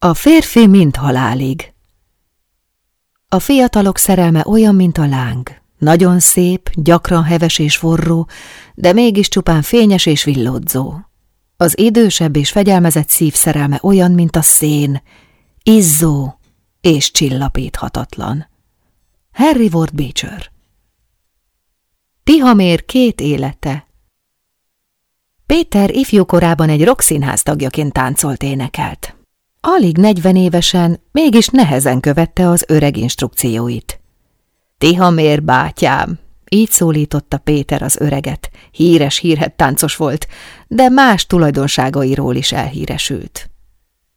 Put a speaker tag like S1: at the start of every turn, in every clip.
S1: A férfi mind halálig. A fiatalok szerelme olyan, mint a láng. Nagyon szép, gyakran heves és forró, de mégis csupán fényes és villódzó. Az idősebb és fegyelmezett szív szerelme olyan, mint a szén, izzó és csillapíthatatlan. Harry Ward Beecher Tihamér két élete Péter ifjúkorában egy rockszínház tagjaként táncolt énekelt. Alig negyven évesen, mégis nehezen követte az öreg instrukcióit. Tihamér bátyám, így szólította Péter az öreget. Híres hírhet táncos volt, de más tulajdonságairól is elhíresült.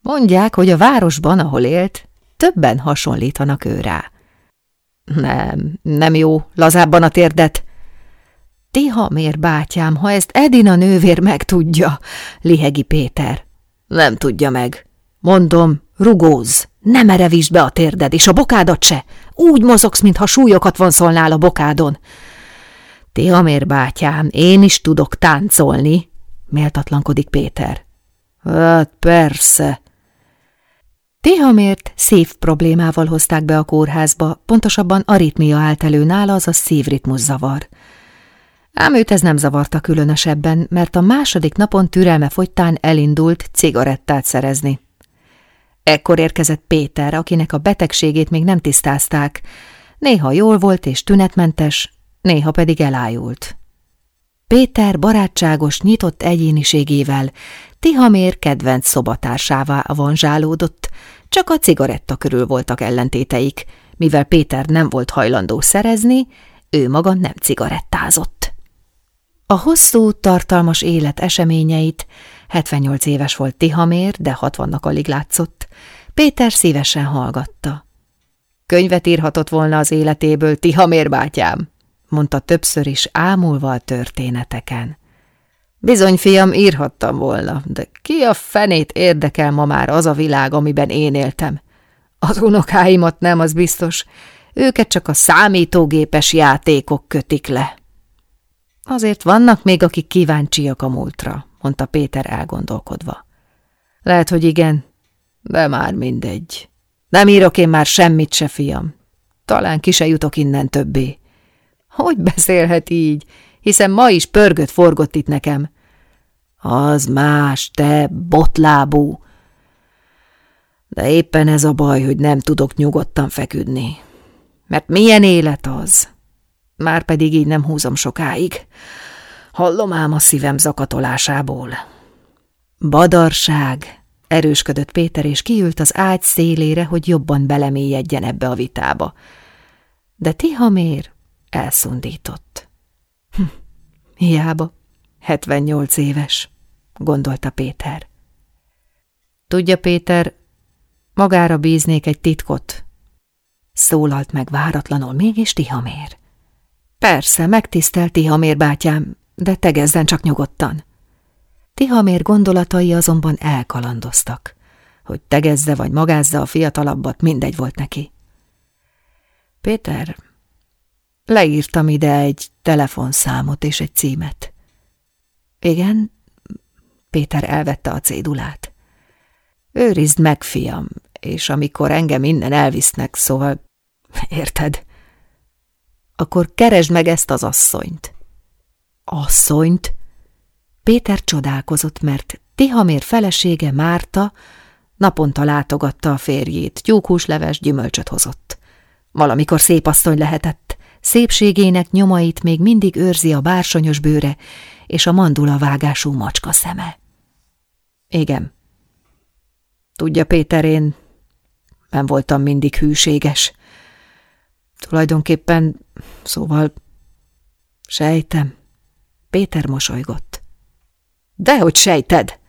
S1: Mondják, hogy a városban, ahol élt, többen hasonlítanak ő rá. Nem, nem jó, lazábban a térdet. Tihamér bátyám, ha ezt Edina nővér megtudja, lihegi Péter. Nem tudja meg. Mondom, rugóz, ne merevítsd be a térded, és a bokádat se. Úgy mozogsz, mintha súlyokat vonszolnál a bokádon. Tihamér bátyám, én is tudok táncolni, méltatlankodik Péter. Hát persze. Tihamért szív problémával hozták be a kórházba, pontosabban aritmia állt elő nála, azaz szívritmus zavar. Ám őt ez nem zavarta különösebben, mert a második napon türelme fogytán elindult cigarettát szerezni. Ekkor érkezett Péter, akinek a betegségét még nem tisztázták. Néha jól volt és tünetmentes, néha pedig elájult. Péter barátságos, nyitott egyéniségével Tihamér kedvenc szobatársává vonzsálódott, csak a cigaretta körül voltak ellentéteik, mivel Péter nem volt hajlandó szerezni, ő maga nem cigarettázott. A hosszú, tartalmas élet eseményeit 78 éves volt Tihamér, de 60-nak alig látszott. Péter szívesen hallgatta. Könyvet írhatott volna az életéből, Tihamér bátyám, mondta többször is ámulva a történeteken. Bizony, fiam, írhattam volna, de ki a fenét érdekel ma már az a világ, amiben én éltem? Az unokáimat nem, az biztos. Őket csak a számítógépes játékok kötik le. Azért vannak még, akik kíváncsiak a múltra, mondta Péter elgondolkodva. Lehet, hogy igen, de már mindegy. Nem írok én már semmit se, fiam. Talán ki se jutok innen többé. Hogy beszélhet így? Hiszen ma is pörgött forgott itt nekem. Az más, te botlábú. De éppen ez a baj, hogy nem tudok nyugodtan feküdni. Mert milyen élet az? Már pedig így nem húzom sokáig. Hallom ám a szívem zakatolásából. Badarság, erősködött Péter, és kiült az ágy szélére, hogy jobban belemélyedjen ebbe a vitába. De Tihamér elszundított. Hm, hiába, 78 éves, gondolta Péter. Tudja, Péter, magára bíznék egy titkot. Szólalt meg váratlanul mégis Tihamér. Persze, megtisztel Tihamér bátyám, de tegezzen csak nyugodtan. Tihamér gondolatai azonban elkalandoztak. Hogy tegezze vagy magázza a fiatalabbat, mindegy volt neki. Péter, leírtam ide egy telefonszámot és egy címet. Igen, Péter elvette a cédulát. Őrizd meg, fiam, és amikor engem innen elvisznek, szóval, érted? Akkor keresd meg ezt az asszonyt. Asszonyt? Péter csodálkozott, mert Tihamér felesége Márta naponta látogatta a férjét, tyúkhúsleves gyümölcsöt hozott. Valamikor szép asszony lehetett, szépségének nyomait még mindig őrzi a bársonyos bőre és a mandula vágású macska szeme. Igen. Tudja, Péter, én nem voltam mindig hűséges. Tulajdonképpen, szóval sejtem. Péter mosolygott. Dehogy sejted!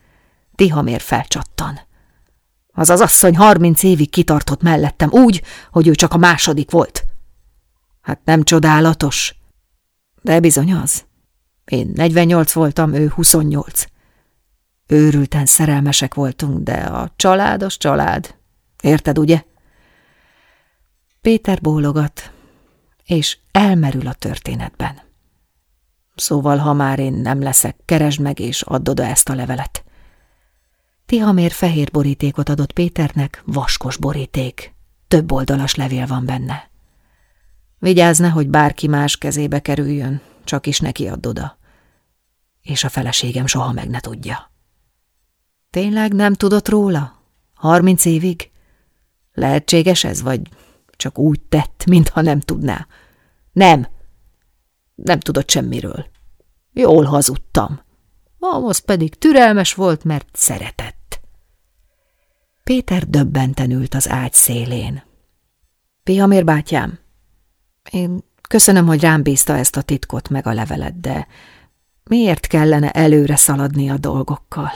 S1: Tihamér felcsattan. Az az asszony harminc évig kitartott mellettem úgy, hogy ő csak a második volt. Hát nem csodálatos? De bizony az. Én 48 voltam, ő 28. Őrülten szerelmesek voltunk, de a családos család. Érted, ugye? Péter bólogat, és elmerül a történetben. Szóval, ha már én nem leszek, keresd meg és add oda ezt a levelet. Tihamér fehér borítékot adott Péternek, vaskos boríték. Több oldalas levél van benne. Vigyázz hogy bárki más kezébe kerüljön, csak is neki add oda. És a feleségem soha meg ne tudja. Tényleg nem tudott róla? Harminc évig? Lehetséges ez, vagy csak úgy tett, mintha nem tudná? Nem. Nem tudott semmiről. Jól hazudtam. Amos pedig türelmes volt, mert szeretett. Péter döbbenten ült az ágy szélén. Pihamér bátyám, én köszönöm, hogy rám bízta ezt a titkot meg a levelet, de miért kellene előre szaladni a dolgokkal?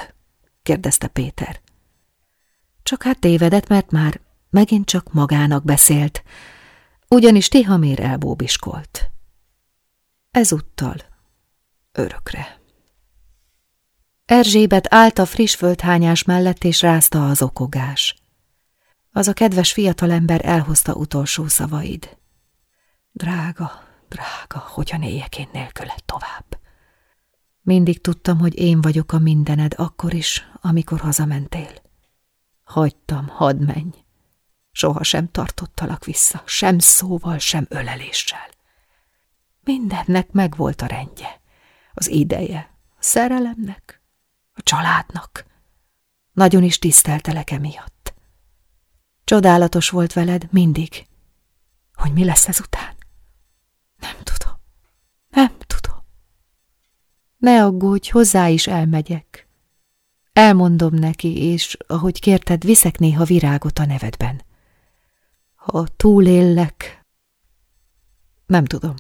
S1: kérdezte Péter. Csak hát tévedett, mert már megint csak magának beszélt, ugyanis Tihamér elbóbiskolt. Ezúttal örökre. Erzsébet állt a friss földhányás mellett, és rázta az okogás. Az a kedves fiatalember elhozta utolsó szavaid. Drága, drága, hogyan éljek én nélküled tovább? Mindig tudtam, hogy én vagyok a mindened, akkor is, amikor hazamentél. Hagytam, hadd menj. Soha sem tartottalak vissza, sem szóval, sem öleléssel. Mindennek megvolt a rendje, az ideje, a szerelemnek, a családnak. Nagyon is tiszteltelek emiatt. Csodálatos volt veled mindig, hogy mi lesz ezután. Nem tudom, nem tudom. Ne aggódj, hozzá is elmegyek. Elmondom neki, és ahogy kérted, viszek néha virágot a nevedben. Ha túléllek, nem tudom.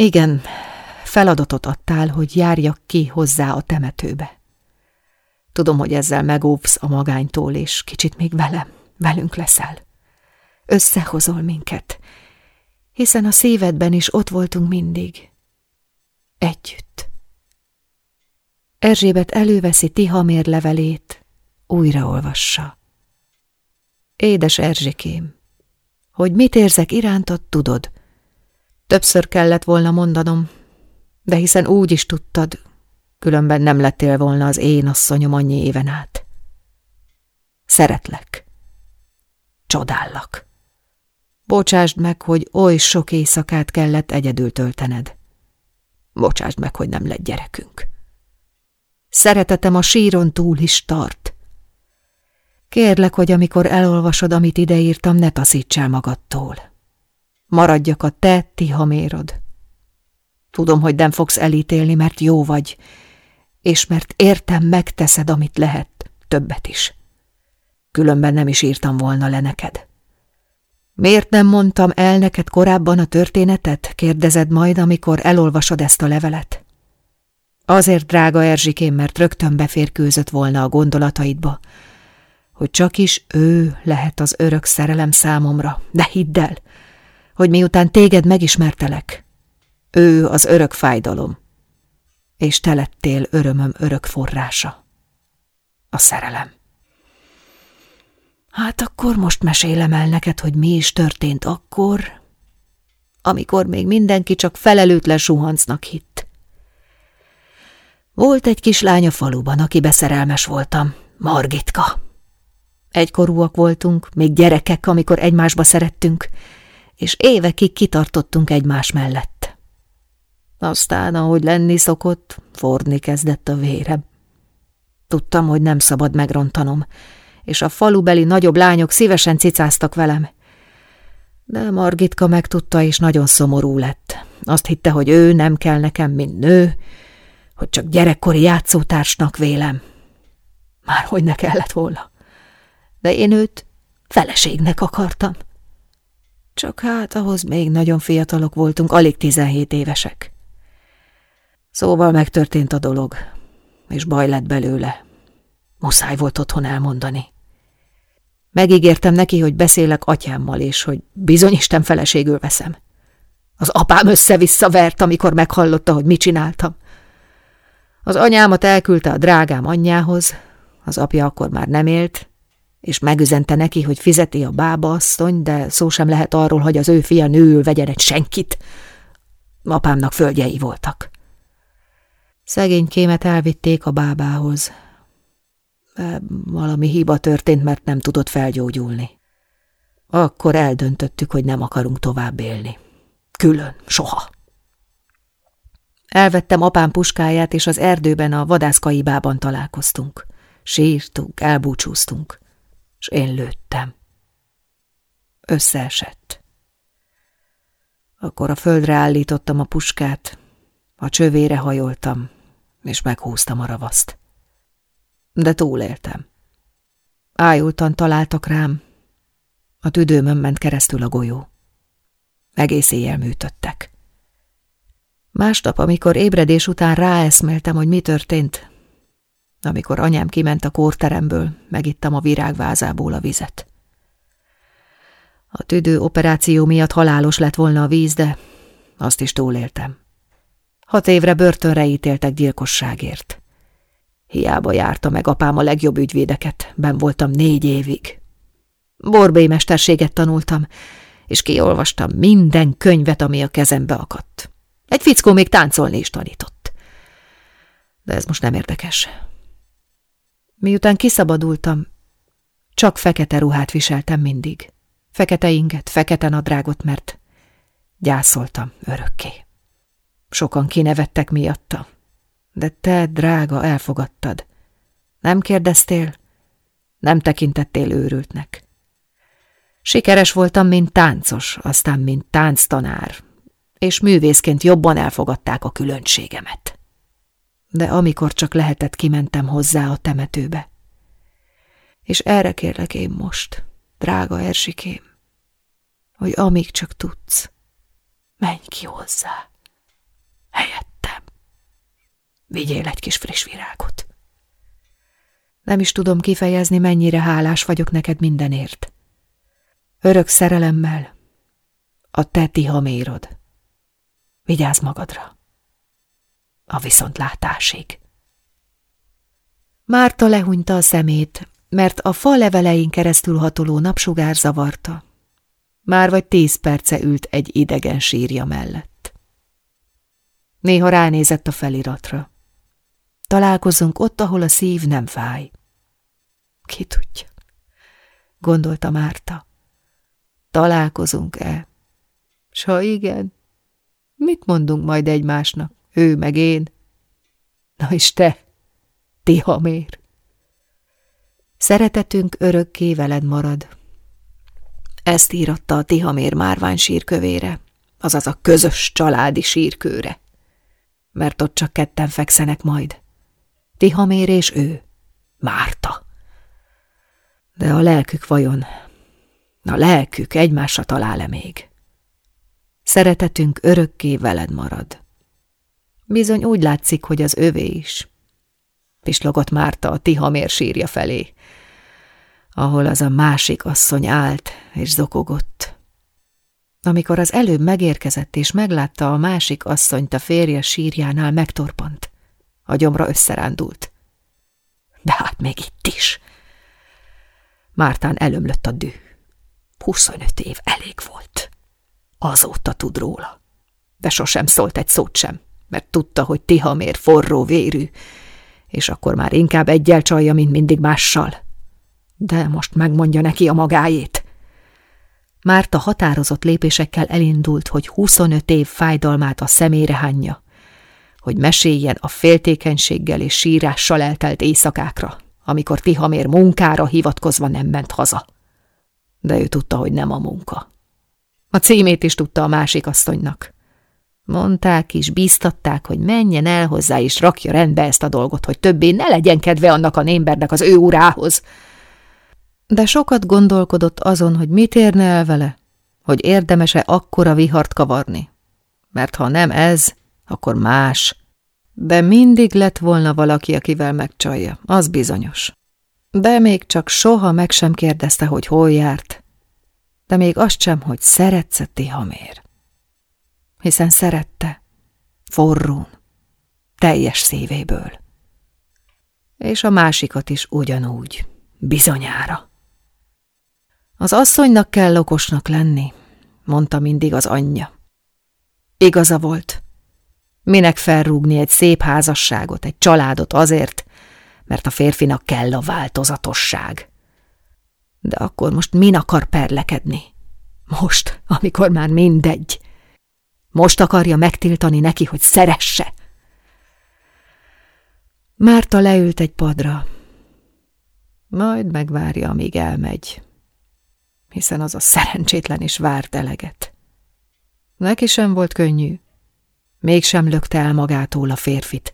S1: Igen, feladatot adtál, hogy járjak ki hozzá a temetőbe. Tudom, hogy ezzel megóvsz a magánytól, és kicsit még velem, velünk leszel. Összehozol minket, hiszen a szívedben is ott voltunk mindig. Együtt. Erzsébet előveszi Tihamér levelét, újraolvassa. Édes Erzsikém, hogy mit érzek irántad, tudod. Többször kellett volna mondanom, de hiszen úgy is tudtad, különben nem lettél volna az én asszonyom annyi éven át. Szeretlek. Csodállak. Bocsásd meg, hogy oly sok éjszakát kellett egyedül töltened. Bocsásd meg, hogy nem lett gyerekünk. Szeretetem a síron túl is tart. Kérlek, hogy amikor elolvasod, amit ideírtam, ne taszítsál magadtól. Maradjak a te tihamérod. Tudom, hogy nem fogsz elítélni, mert jó vagy, és mert értem, megteszed, amit lehet, többet is. Különben nem is írtam volna le neked. Miért nem mondtam el neked korábban a történetet? kérdezed majd, amikor elolvasod ezt a levelet. Azért, drága Erzsikém, mert rögtön beférkőzött volna a gondolataidba, hogy csak is ő lehet az örök szerelem számomra, de hidd el, hogy miután téged megismertelek, ő az örök fájdalom, és te lettél örömöm örök forrása, a szerelem. Hát akkor most mesélem el neked, hogy mi is történt akkor, amikor még mindenki csak felelőtlen suhancnak hitt. Volt egy kislány a faluban, aki beszerelmes voltam, Margitka. Egykorúak voltunk, még gyerekek, amikor egymásba szerettünk, és évekig kitartottunk egymás mellett. Aztán, ahogy lenni szokott, forni kezdett a vérem. Tudtam, hogy nem szabad megrontanom, és a falubeli nagyobb lányok szívesen cicáztak velem. De Margitka megtudta, és nagyon szomorú lett. Azt hitte, hogy ő nem kell nekem, mint nő, hogy csak gyerekkori játszótársnak vélem. Már hogy ne kellett volna. De én őt feleségnek akartam. Csak hát ahhoz még nagyon fiatalok voltunk, alig tizenhét évesek. Szóval megtörtént a dolog, és baj lett belőle. Muszáj volt otthon elmondani. Megígértem neki, hogy beszélek atyámmal, és hogy bizony Isten feleségül veszem. Az apám össze-vissza vert, amikor meghallotta, hogy mit csináltam. Az anyámat elküldte a drágám anyjához, az apja akkor már nem élt, és megüzente neki, hogy fizeti a bába asszony, de szó sem lehet arról, hogy az ő fia nőül vegyen egy senkit. Apámnak földjei voltak. Szegény kémet elvitték a bábához. De valami hiba történt, mert nem tudott felgyógyulni. Akkor eldöntöttük, hogy nem akarunk tovább élni. Külön, soha. Elvettem apám puskáját, és az erdőben a vadászkaibában találkoztunk. Sírtunk, elbúcsúztunk, és én lőttem. Összeesett. Akkor a földre állítottam a puskát, a csövére hajoltam, és meghúztam a ravaszt. De túléltem. Ájultan találtak rám, a tüdőmön ment keresztül a golyó. Egész éjjel műtöttek. Másnap, amikor ébredés után ráeszméltem, hogy mi történt, amikor anyám kiment a kórteremből, megittam a virágvázából a vizet. A tüdő operáció miatt halálos lett volna a víz, de azt is túléltem. Hat évre börtönre ítéltek gyilkosságért. Hiába járta meg apám a legjobb ügyvédeket, ben voltam négy évig. Borbély mesterséget tanultam, és kiolvastam minden könyvet, ami a kezembe akadt. Egy fickó még táncolni is tanított. De ez most nem érdekes. Miután kiszabadultam, csak fekete ruhát viseltem mindig. Fekete inget, fekete nadrágot, mert gyászoltam örökké. Sokan kinevettek miatta, de te, drága, elfogadtad. Nem kérdeztél, nem tekintettél őrültnek. Sikeres voltam, mint táncos, aztán mint tánctanár, és művészként jobban elfogadták a különbségemet. De amikor csak lehetett, kimentem hozzá a temetőbe. És erre kérlek én most, drága Ersikém, hogy amíg csak tudsz, menj ki hozzá. Helyettem. Vigyél egy kis friss virágot. Nem is tudom kifejezni, mennyire hálás vagyok neked mindenért. Örök szerelemmel a te tihamérod. Vigyázz magadra. A viszontlátásig. Márta lehunyta a szemét, mert a fa levelein keresztül hatoló napsugár zavarta. Már vagy tíz perce ült egy idegen sírja mellett. Néha ránézett a feliratra. Találkozunk ott, ahol a szív nem fáj. Ki tudja, gondolta Márta. Találkozunk-e? S ha igen, mit mondunk majd egymásnak, ő meg én? Na és te, Tihamér? Szeretetünk örökké veled marad. Ezt íratta a Tihamér márvány sírkövére, azaz a közös családi sírkőre. Mert ott csak ketten fekszenek majd. Tihamér és ő, Márta. De a lelkük vajon a lelkük egymásra talál-e még? Szeretetünk örökké veled marad. Bizony úgy látszik, hogy az övé is. Pislogott Márta a Tihamér sírja felé, ahol az a másik asszony állt és zokogott. Amikor az előbb megérkezett és meglátta a másik asszonyt a férje sírjánál, megtorpant. A gyomra összerándult. De hát még itt is. Mártán elömlött a düh. 25 év elég volt. Azóta tud róla. De sosem szólt egy szót sem, mert tudta, hogy Tihamér forró vérű, és akkor már inkább egyel csalja, mint mindig mással. De most megmondja neki a magáét. Márta határozott lépésekkel elindult, hogy 25 év fájdalmát a szemére hányja, hogy meséljen a féltékenységgel és sírással eltelt éjszakákra, amikor Tihamér munkára hivatkozva nem ment haza de ő tudta, hogy nem a munka. A címét is tudta a másik asszonynak. Mondták is, bíztatták, hogy menjen el hozzá és rakja rendbe ezt a dolgot, hogy többé ne legyen kedve annak a némbernek az ő urához. De sokat gondolkodott azon, hogy mit érne el vele, hogy érdemese akkora vihart kavarni. Mert ha nem ez, akkor más. De mindig lett volna valaki, akivel megcsalja, az bizonyos. De még csak soha meg sem kérdezte, hogy hol járt, de még azt sem, hogy szeretsz-e Tihamér. Hiszen szerette, forrún, teljes szívéből. És a másikat is ugyanúgy, bizonyára. Az asszonynak kell okosnak lenni, mondta mindig az anyja. Igaza volt. Minek felrúgni egy szép házasságot, egy családot azért, mert a férfinak kell a változatosság. De akkor most min akar perlekedni? Most, amikor már mindegy. Most akarja megtiltani neki, hogy szeresse. Márta leült egy padra. Majd megvárja, amíg elmegy, hiszen az a szerencsétlen is várt eleget. Neki sem volt könnyű. Mégsem lökte el magától a férfit,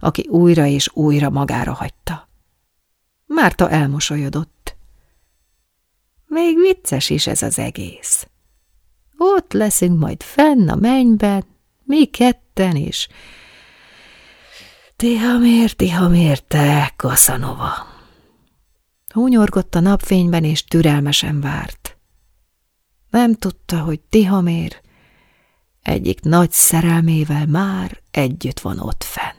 S1: aki újra és újra magára hagyta. Márta elmosolyodott. Még vicces is ez az egész. Ott leszünk majd fenn a mennyben, mi ketten is. Tihamér, tihamér, te, Kaszanova. Húnyorgott a napfényben, és türelmesen várt. Nem tudta, hogy Tihamér egyik nagy szerelmével már együtt van ott fenn.